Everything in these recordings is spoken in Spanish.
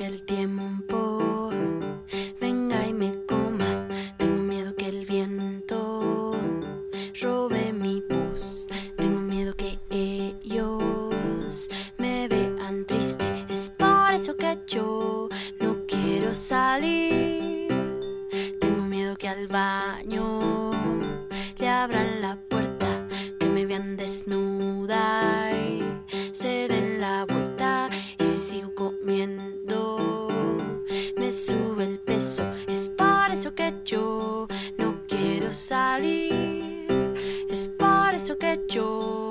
el tiempo salir. Es para eso que yo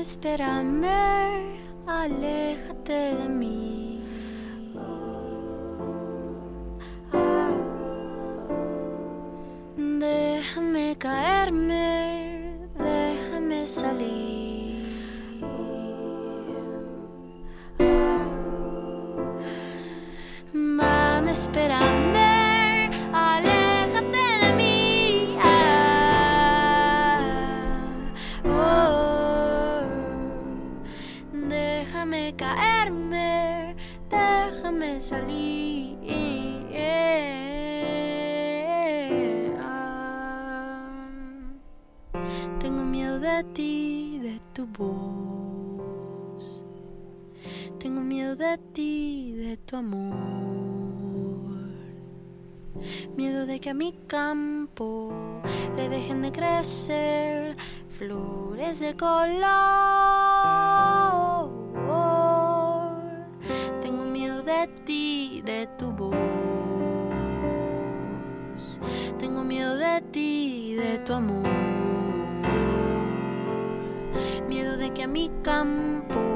espérame, aléjate de mí. Déjame caerme, déjame salir. Mami, espérame. caerme, déjame salir. Tengo miedo de ti, de tu voz. Tengo miedo de ti, de tu amor. Miedo de que a mi campo le dejen de crecer flores de color. de ti, de tu voz. Tengo miedo de ti, de tu amor. Miedo de que a mi campo